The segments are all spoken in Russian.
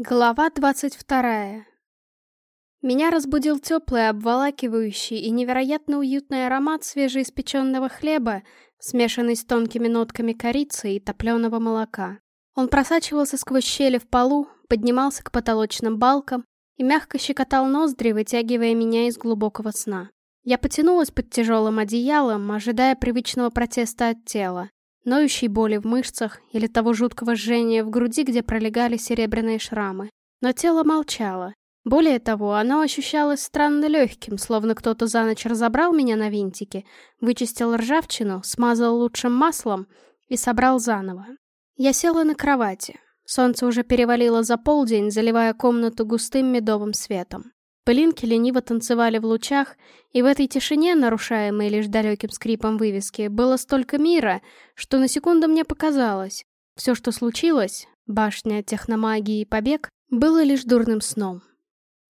Глава двадцать вторая. Меня разбудил теплый, обволакивающий и невероятно уютный аромат свежеиспеченного хлеба, смешанный с тонкими нотками корицы и топленого молока. Он просачивался сквозь щели в полу, поднимался к потолочным балкам и мягко щекотал ноздри, вытягивая меня из глубокого сна. Я потянулась под тяжелым одеялом, ожидая привычного протеста от тела ноющей боли в мышцах или того жуткого жжения в груди, где пролегали серебряные шрамы. Но тело молчало. Более того, оно ощущалось странно легким, словно кто-то за ночь разобрал меня на винтики, вычистил ржавчину, смазал лучшим маслом и собрал заново. Я села на кровати. Солнце уже перевалило за полдень, заливая комнату густым медовым светом. Пылинки лениво танцевали в лучах, и в этой тишине, нарушаемой лишь далеким скрипом вывески, было столько мира, что на секунду мне показалось. Все, что случилось, башня, техномагии и побег, было лишь дурным сном.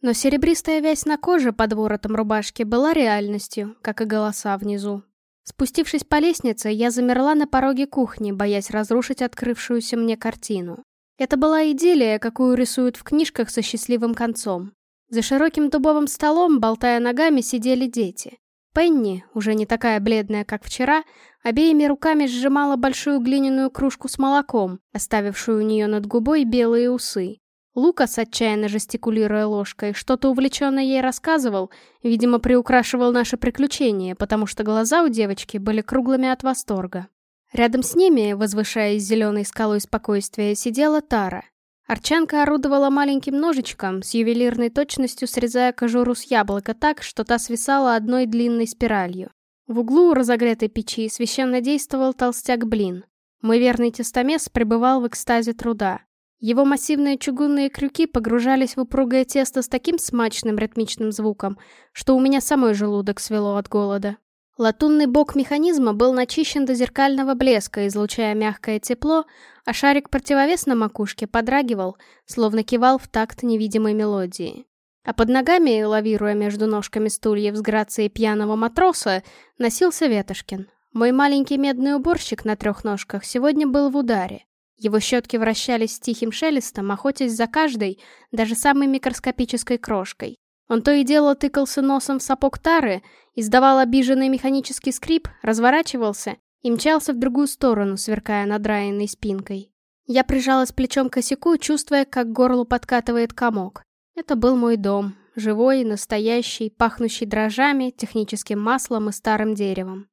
Но серебристая вязь на коже под воротом рубашки была реальностью, как и голоса внизу. Спустившись по лестнице, я замерла на пороге кухни, боясь разрушить открывшуюся мне картину. Это была идиллия, какую рисуют в книжках со счастливым концом. За широким дубовым столом, болтая ногами, сидели дети. Пенни, уже не такая бледная, как вчера, обеими руками сжимала большую глиняную кружку с молоком, оставившую у нее над губой белые усы. Лукас, отчаянно жестикулируя ложкой, что-то увлеченно ей рассказывал, видимо, приукрашивал наше приключение, потому что глаза у девочки были круглыми от восторга. Рядом с ними, возвышаясь зеленой скалой спокойствия, сидела Тара. Арчанка орудовала маленьким ножичком, с ювелирной точностью срезая кожуру с яблока так, что та свисала одной длинной спиралью. В углу у разогретой печи священно действовал толстяк-блин. Мой верный тестомес пребывал в экстазе труда. Его массивные чугунные крюки погружались в упругое тесто с таким смачным ритмичным звуком, что у меня самой желудок свело от голода. Латунный бок механизма был начищен до зеркального блеска, излучая мягкое тепло, а шарик-противовес на макушке подрагивал, словно кивал в такт невидимой мелодии. А под ногами, лавируя между ножками стульев с грацией пьяного матроса, носился Ветошкин. Мой маленький медный уборщик на трех ножках сегодня был в ударе. Его щетки вращались с тихим шелестом, охотясь за каждой, даже самой микроскопической крошкой. Он то и дело тыкался носом в сапог тары, издавал обиженный механический скрип, разворачивался и мчался в другую сторону, сверкая надраенной спинкой. Я прижалась плечом к косяку, чувствуя, как к горлу подкатывает комок. Это был мой дом, живой, настоящий, пахнущий дрожжами, техническим маслом и старым деревом.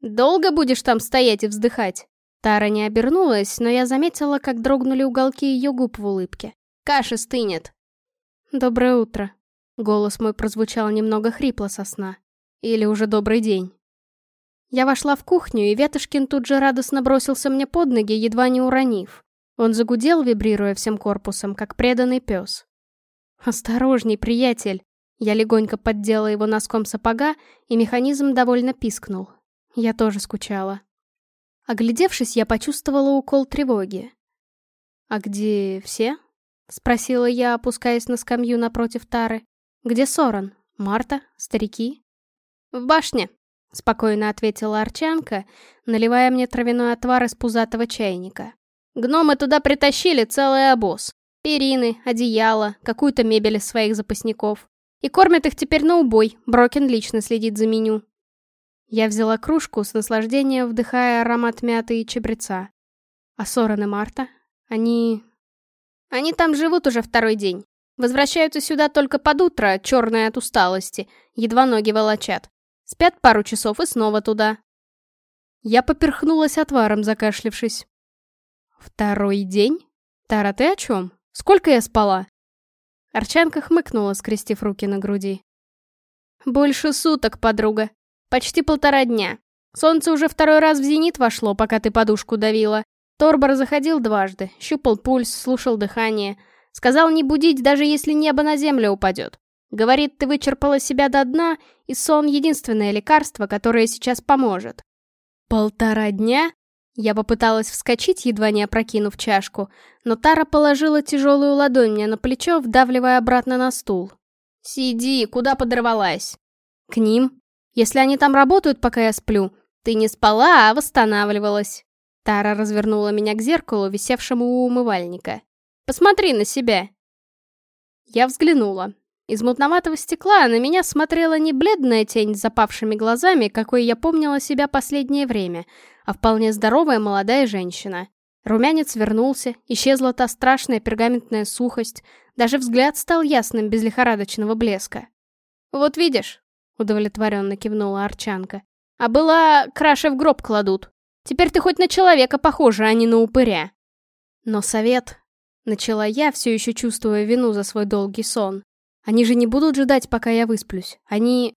«Долго будешь там стоять и вздыхать?» Тара не обернулась, но я заметила, как дрогнули уголки ее губ в улыбке. «Каша стынет!» «Доброе утро», Голос мой прозвучал немного хрипло со сна. Или уже добрый день. Я вошла в кухню, и Ветошкин тут же радостно бросился мне под ноги, едва не уронив. Он загудел, вибрируя всем корпусом, как преданный пес. «Осторожней, приятель!» Я легонько поддела его носком сапога, и механизм довольно пискнул. Я тоже скучала. Оглядевшись, я почувствовала укол тревоги. «А где все?» — спросила я, опускаясь на скамью напротив Тары. «Где Соран? Марта? Старики?» «В башне», — спокойно ответила Арчанка, наливая мне травяной отвар из пузатого чайника. «Гномы туда притащили целый обоз. Перины, одеяло, какую-то мебель из своих запасников. И кормят их теперь на убой, Брокен лично следит за меню». Я взяла кружку, с наслаждением вдыхая аромат мяты и чабреца. А Соран и Марта? Они... Они там живут уже второй день. Возвращаются сюда только под утро, черные от усталости, едва ноги волочат. Спят пару часов и снова туда. Я поперхнулась отваром, закашлившись. «Второй день? Тара, ты о чем? Сколько я спала?» Арчанка хмыкнула, скрестив руки на груди. «Больше суток, подруга. Почти полтора дня. Солнце уже второй раз в зенит вошло, пока ты подушку давила. Торбор заходил дважды, щупал пульс, слушал дыхание. Сказал не будить, даже если небо на землю упадет. Говорит, ты вычерпала себя до дна, и сон — единственное лекарство, которое сейчас поможет. Полтора дня? Я попыталась вскочить, едва не опрокинув чашку, но Тара положила тяжелую ладонь мне на плечо, вдавливая обратно на стул. «Сиди, куда подорвалась?» «К ним. Если они там работают, пока я сплю, ты не спала, а восстанавливалась». Тара развернула меня к зеркалу, висевшему у умывальника. Посмотри на себя!» Я взглянула. Из мутноватого стекла на меня смотрела не бледная тень с запавшими глазами, какой я помнила себя последнее время, а вполне здоровая молодая женщина. Румянец вернулся, исчезла та страшная пергаментная сухость, даже взгляд стал ясным без лихорадочного блеска. «Вот видишь», — удовлетворенно кивнула Арчанка, «а была краше в гроб кладут. Теперь ты хоть на человека похожа, а не на упыря». Но совет... Начала я, все еще чувствуя вину за свой долгий сон. Они же не будут ждать, пока я высплюсь. Они...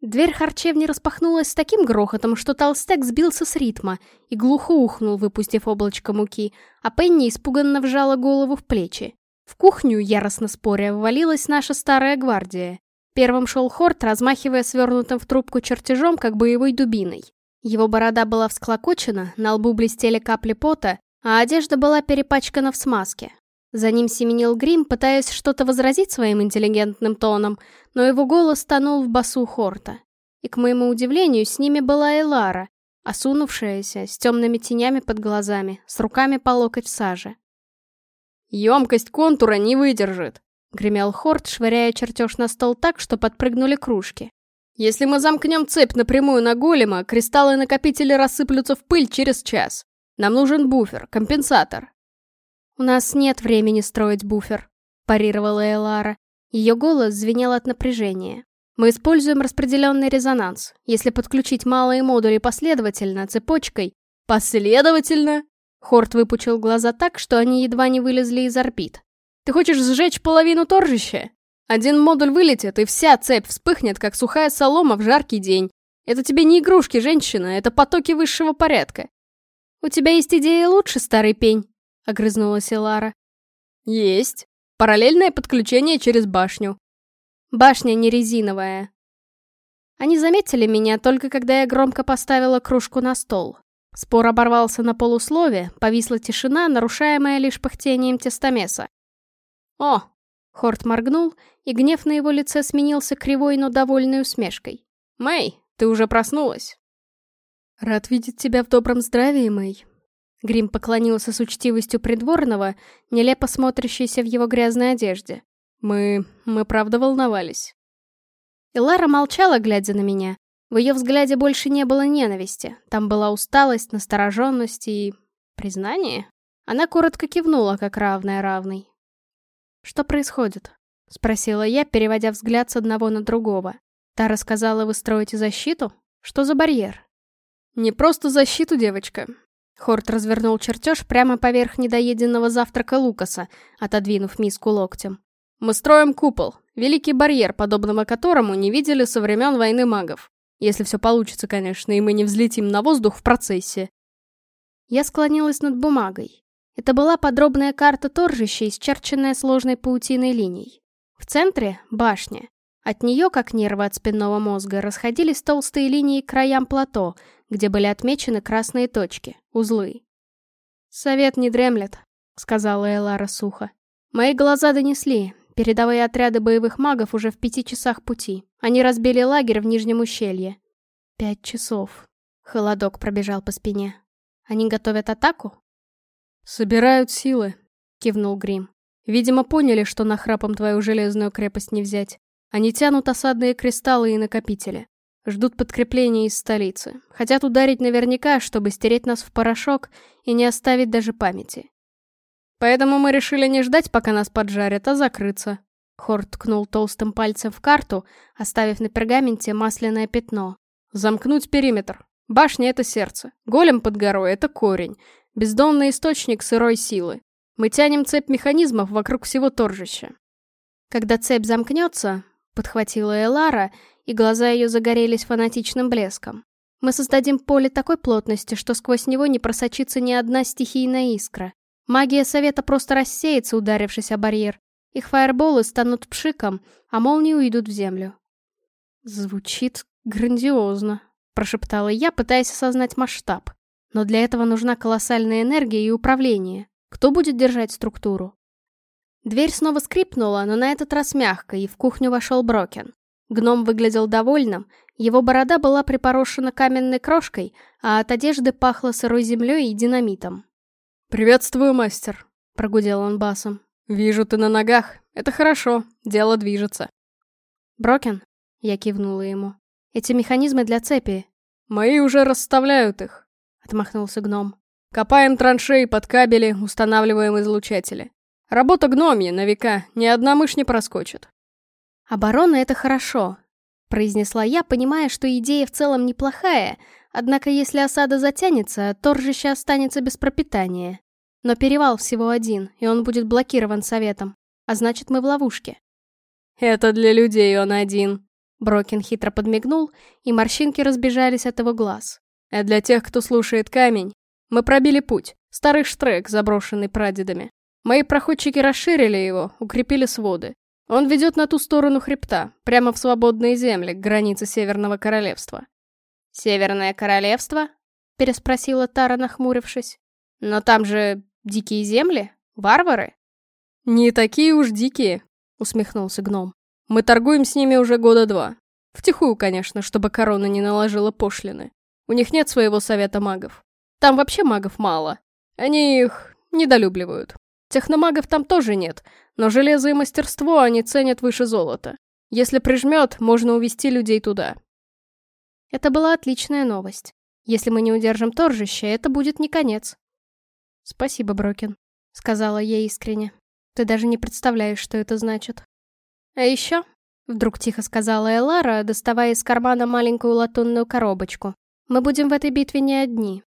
Дверь харчевни распахнулась с таким грохотом, что толстяк сбился с ритма и глухо ухнул, выпустив облачко муки, а Пенни испуганно вжала голову в плечи. В кухню, яростно споря, ввалилась наша старая гвардия. Первым шел Хорт, размахивая свернутым в трубку чертежом, как боевой дубиной. Его борода была всклокочена, на лбу блестели капли пота, а одежда была перепачкана в смазке. За ним семенил Грим, пытаясь что-то возразить своим интеллигентным тоном, но его голос тонул в басу Хорта. И, к моему удивлению, с ними была Элара, осунувшаяся, с темными тенями под глазами, с руками по локоть в саже. «Емкость контура не выдержит!» — гремел Хорт, швыряя чертеж на стол так, что подпрыгнули кружки. «Если мы замкнем цепь напрямую на голема, кристаллы-накопители рассыплются в пыль через час. Нам нужен буфер, компенсатор. «У нас нет времени строить буфер», — парировала Элара. Ее голос звенел от напряжения. «Мы используем распределенный резонанс. Если подключить малые модули последовательно, цепочкой...» «Последовательно?» Хорт выпучил глаза так, что они едва не вылезли из орбит. «Ты хочешь сжечь половину торжища? Один модуль вылетит, и вся цепь вспыхнет, как сухая солома в жаркий день. Это тебе не игрушки, женщина, это потоки высшего порядка. У тебя есть идеи лучше, старый пень?» — огрызнулась Элара. «Есть. Параллельное подключение через башню». «Башня не резиновая». Они заметили меня только когда я громко поставила кружку на стол. Спор оборвался на полуслове, повисла тишина, нарушаемая лишь пыхтением тестомеса. «О!» — Хорт моргнул, и гнев на его лице сменился кривой, но довольной усмешкой. «Мэй, ты уже проснулась?» «Рад видеть тебя в добром здравии, Мэй», Грим поклонился с учтивостью придворного, нелепо смотрящейся в его грязной одежде. «Мы... мы правда волновались». И Лара молчала, глядя на меня. В ее взгляде больше не было ненависти. Там была усталость, настороженность и... признание. Она коротко кивнула, как равная равной. «Что происходит?» — спросила я, переводя взгляд с одного на другого. Та рассказала, вы строите защиту? Что за барьер? «Не просто защиту, девочка. Хорт развернул чертеж прямо поверх недоеденного завтрака Лукаса, отодвинув миску локтем. «Мы строим купол, великий барьер, подобного которому не видели со времен войны магов. Если все получится, конечно, и мы не взлетим на воздух в процессе». Я склонилась над бумагой. Это была подробная карта торжища, исчерченная сложной паутиной линий. В центре — башня. От нее, как нервы от спинного мозга, расходились толстые линии к краям плато, где были отмечены красные точки, узлы. «Совет не дремлет», — сказала Элара сухо. «Мои глаза донесли. Передовые отряды боевых магов уже в пяти часах пути. Они разбили лагерь в Нижнем ущелье. Пять часов. Холодок пробежал по спине. Они готовят атаку? «Собирают силы», — кивнул Грим. «Видимо, поняли, что нахрапом твою железную крепость не взять. Они тянут осадные кристаллы и накопители. Ждут подкрепления из столицы. Хотят ударить наверняка, чтобы стереть нас в порошок и не оставить даже памяти. Поэтому мы решили не ждать, пока нас поджарят, а закрыться. Хорт ткнул толстым пальцем в карту, оставив на пергаменте масляное пятно. Замкнуть периметр. Башня — это сердце. Голем под горой — это корень. Бездонный источник сырой силы. Мы тянем цепь механизмов вокруг всего торжища. Когда цепь замкнется, подхватила Элара, и глаза ее загорелись фанатичным блеском. Мы создадим поле такой плотности, что сквозь него не просочится ни одна стихийная искра. Магия Совета просто рассеется, ударившись о барьер. Их фаерболы станут пшиком, а молнии уйдут в землю. Звучит грандиозно, прошептала я, пытаясь осознать масштаб. Но для этого нужна колоссальная энергия и управление. Кто будет держать структуру? Дверь снова скрипнула, но на этот раз мягко, и в кухню вошел Брокен. Гном выглядел довольным, его борода была припорошена каменной крошкой, а от одежды пахло сырой землей и динамитом. «Приветствую, мастер», прогудел он басом. «Вижу, ты на ногах. Это хорошо, дело движется». «Брокен?» — я кивнула ему. «Эти механизмы для цепи». «Мои уже расставляют их», — отмахнулся гном. «Копаем траншеи под кабели, устанавливаем излучатели. Работа гномья на века, ни одна мышь не проскочит». «Оборона — это хорошо», — произнесла я, понимая, что идея в целом неплохая, однако если осада затянется, торжище останется без пропитания. Но перевал всего один, и он будет блокирован советом, а значит мы в ловушке. «Это для людей он один», — Брокин хитро подмигнул, и морщинки разбежались от его глаз. «А для тех, кто слушает камень, мы пробили путь, старый штрек, заброшенный прадедами. Мои проходчики расширили его, укрепили своды. Он ведет на ту сторону хребта, прямо в свободные земли, к границе Северного Королевства. «Северное Королевство?» — переспросила Тара, нахмурившись. «Но там же Дикие земли? Варвары? Не такие уж дикие, усмехнулся гном. Мы торгуем с ними уже года два. Втихую, конечно, чтобы корона не наложила пошлины. У них нет своего совета магов. Там вообще магов мало. Они их недолюбливают. Техномагов там тоже нет, но железо и мастерство они ценят выше золота. Если прижмет, можно увести людей туда. Это была отличная новость. Если мы не удержим торжище, это будет не конец. «Спасибо, Брокин», — сказала я искренне. «Ты даже не представляешь, что это значит». «А еще?» — вдруг тихо сказала Элара, доставая из кармана маленькую латунную коробочку. «Мы будем в этой битве не одни».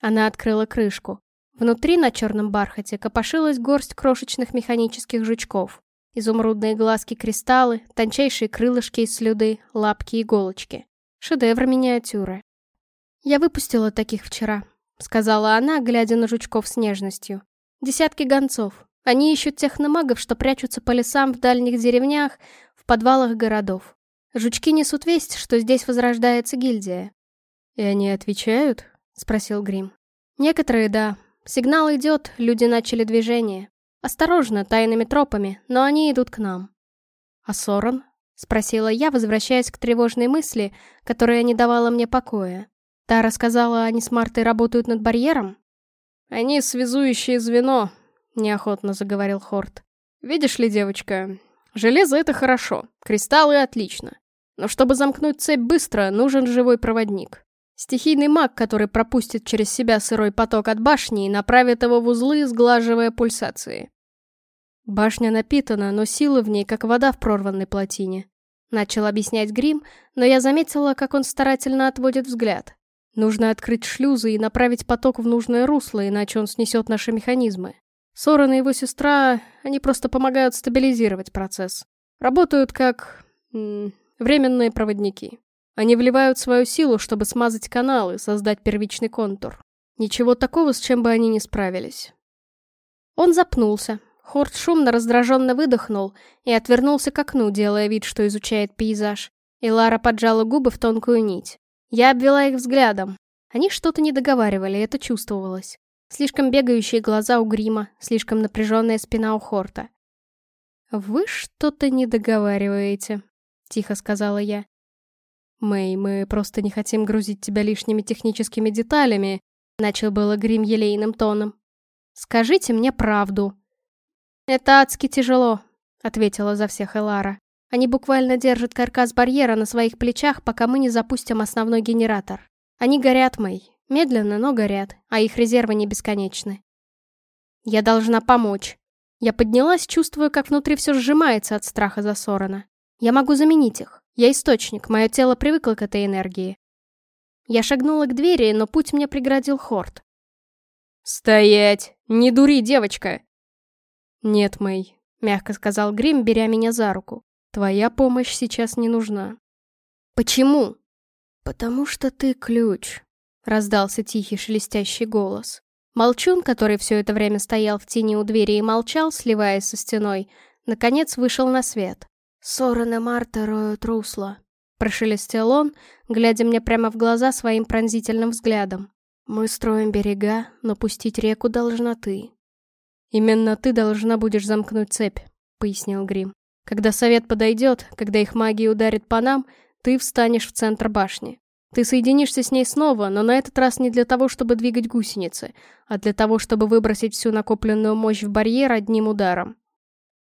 Она открыла крышку. Внутри на черном бархате копошилась горсть крошечных механических жучков. Изумрудные глазки-кристаллы, тончайшие крылышки из слюды, лапки-иголочки. Шедевр миниатюры. Я выпустила таких вчера, — сказала она, глядя на жучков с нежностью. «Десятки гонцов. Они ищут техномагов, что прячутся по лесам в дальних деревнях, в подвалах городов. Жучки несут весть, что здесь возрождается гильдия». «И они отвечают?» — спросил Грим. «Некоторые — да. Сигнал идет, люди начали движение. Осторожно, тайными тропами, но они идут к нам». «А Сорон?» — спросила я, возвращаясь к тревожной мысли, которая не давала мне покоя. Та рассказала, они с Мартой работают над барьером? Они связующее звено, неохотно заговорил Хорт. Видишь ли, девочка, железо это хорошо, кристаллы отлично. Но чтобы замкнуть цепь быстро, нужен живой проводник. Стихийный маг, который пропустит через себя сырой поток от башни и направит его в узлы, сглаживая пульсации. Башня напитана, но силы в ней, как вода в прорванной плотине. Начал объяснять Грим, но я заметила, как он старательно отводит взгляд. Нужно открыть шлюзы и направить поток в нужное русло, иначе он снесет наши механизмы. Сорен и его сестра, они просто помогают стабилизировать процесс. Работают как... Временные проводники. Они вливают свою силу, чтобы смазать каналы, создать первичный контур. Ничего такого, с чем бы они не справились. Он запнулся. Хорт шумно раздраженно выдохнул и отвернулся к окну, делая вид, что изучает пейзаж. И Лара поджала губы в тонкую нить. Я обвела их взглядом. Они что-то не договаривали, это чувствовалось. Слишком бегающие глаза у Грима, слишком напряженная спина у Хорта. «Вы что-то не договариваете», — тихо сказала я. «Мэй, мы просто не хотим грузить тебя лишними техническими деталями», — начал было Грим елейным тоном. «Скажите мне правду». «Это адски тяжело», — ответила за всех Элара. Они буквально держат каркас барьера на своих плечах, пока мы не запустим основной генератор. Они горят, Мэй. Медленно, но горят, а их резервы не бесконечны. Я должна помочь. Я поднялась, чувствуя, как внутри все сжимается от страха за Сорона. Я могу заменить их. Я источник, мое тело привыкло к этой энергии. Я шагнула к двери, но путь мне преградил Хорт. «Стоять! Не дури, девочка!» «Нет, Мэй», — мягко сказал Грим, беря меня за руку. Твоя помощь сейчас не нужна. Почему? Потому что ты ключ, раздался тихий шелестящий голос. Молчун, который все это время стоял в тени у двери и молчал, сливаясь со стеной, наконец вышел на свет. «Сорен и Марта роют русло», — прошелестел он, глядя мне прямо в глаза своим пронзительным взглядом. «Мы строим берега, но пустить реку должна ты». «Именно ты должна будешь замкнуть цепь», — пояснил Грим. Когда совет подойдет, когда их магия ударит по нам, ты встанешь в центр башни. Ты соединишься с ней снова, но на этот раз не для того, чтобы двигать гусеницы, а для того, чтобы выбросить всю накопленную мощь в барьер одним ударом.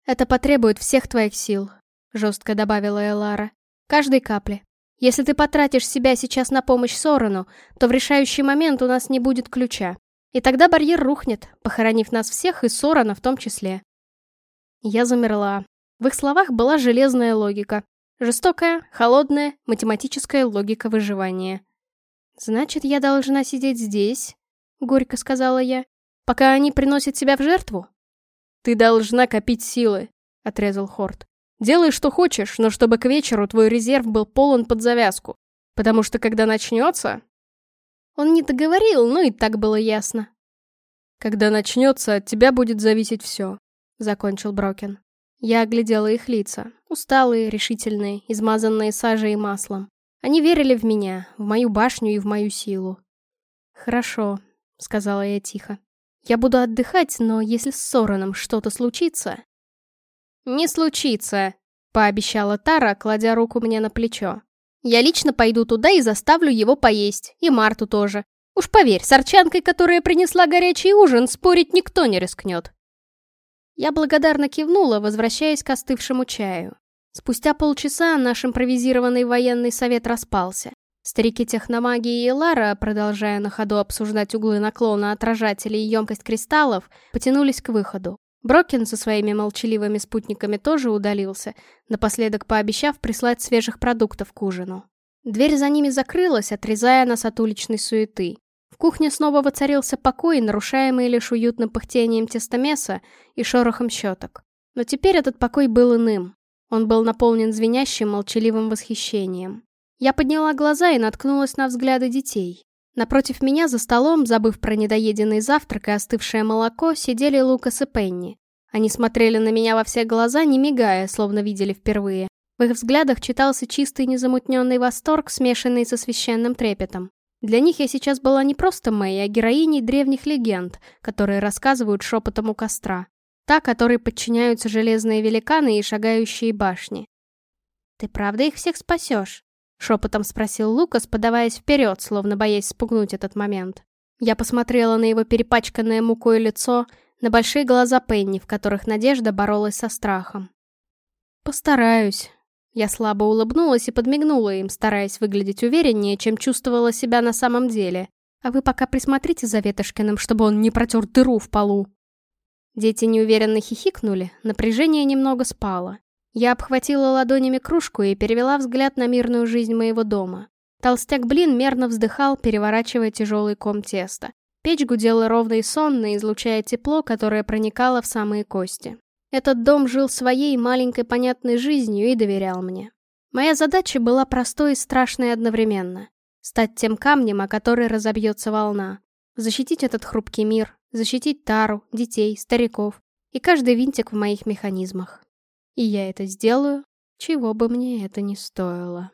«Это потребует всех твоих сил», — жестко добавила Элара. «Каждой капли. Если ты потратишь себя сейчас на помощь Сорану, то в решающий момент у нас не будет ключа. И тогда барьер рухнет, похоронив нас всех и Сорана в том числе». Я замерла. В их словах была железная логика. Жестокая, холодная, математическая логика выживания. «Значит, я должна сидеть здесь», — горько сказала я, — «пока они приносят себя в жертву?» «Ты должна копить силы», — отрезал Хорт. «Делай, что хочешь, но чтобы к вечеру твой резерв был полон под завязку. Потому что когда начнется...» Он не договорил, но и так было ясно. «Когда начнется, от тебя будет зависеть все», — закончил Брокен. Я оглядела их лица. Усталые, решительные, измазанные сажей и маслом. Они верили в меня, в мою башню и в мою силу. «Хорошо», — сказала я тихо. «Я буду отдыхать, но если с Сораном что-то случится...» «Не случится», — пообещала Тара, кладя руку мне на плечо. «Я лично пойду туда и заставлю его поесть, и Марту тоже. Уж поверь, с арчанкой, которая принесла горячий ужин, спорить никто не рискнет». Я благодарно кивнула, возвращаясь к остывшему чаю. Спустя полчаса наш импровизированный военный совет распался. Старики техномагии и Лара, продолжая на ходу обсуждать углы наклона отражателей и емкость кристаллов, потянулись к выходу. Брокин со своими молчаливыми спутниками тоже удалился, напоследок пообещав прислать свежих продуктов к ужину. Дверь за ними закрылась, отрезая нас от уличной суеты. В кухне снова воцарился покой, нарушаемый лишь уютным пыхтением тестомеса и шорохом щеток. Но теперь этот покой был иным. Он был наполнен звенящим, молчаливым восхищением. Я подняла глаза и наткнулась на взгляды детей. Напротив меня за столом, забыв про недоеденный завтрак и остывшее молоко, сидели Лукас и Пенни. Они смотрели на меня во все глаза, не мигая, словно видели впервые. В их взглядах читался чистый незамутненный восторг, смешанный со священным трепетом. Для них я сейчас была не просто Мэй, а героиней древних легенд, которые рассказывают шепотом у костра. Та, которой подчиняются железные великаны и шагающие башни. «Ты правда их всех спасешь?» — шепотом спросил Лукас, подаваясь вперед, словно боясь спугнуть этот момент. Я посмотрела на его перепачканное мукой лицо, на большие глаза Пенни, в которых надежда боролась со страхом. «Постараюсь», я слабо улыбнулась и подмигнула им, стараясь выглядеть увереннее, чем чувствовала себя на самом деле. А вы пока присмотрите за Ветошкиным, чтобы он не протер дыру в полу. Дети неуверенно хихикнули, напряжение немного спало. Я обхватила ладонями кружку и перевела взгляд на мирную жизнь моего дома. Толстяк-блин мерно вздыхал, переворачивая тяжелый ком теста. Печь гудела ровно и сонно, излучая тепло, которое проникало в самые кости. Этот дом жил своей маленькой понятной жизнью и доверял мне. Моя задача была простой и страшной одновременно. Стать тем камнем, о который разобьется волна. Защитить этот хрупкий мир, защитить Тару, детей, стариков и каждый винтик в моих механизмах. И я это сделаю, чего бы мне это ни стоило.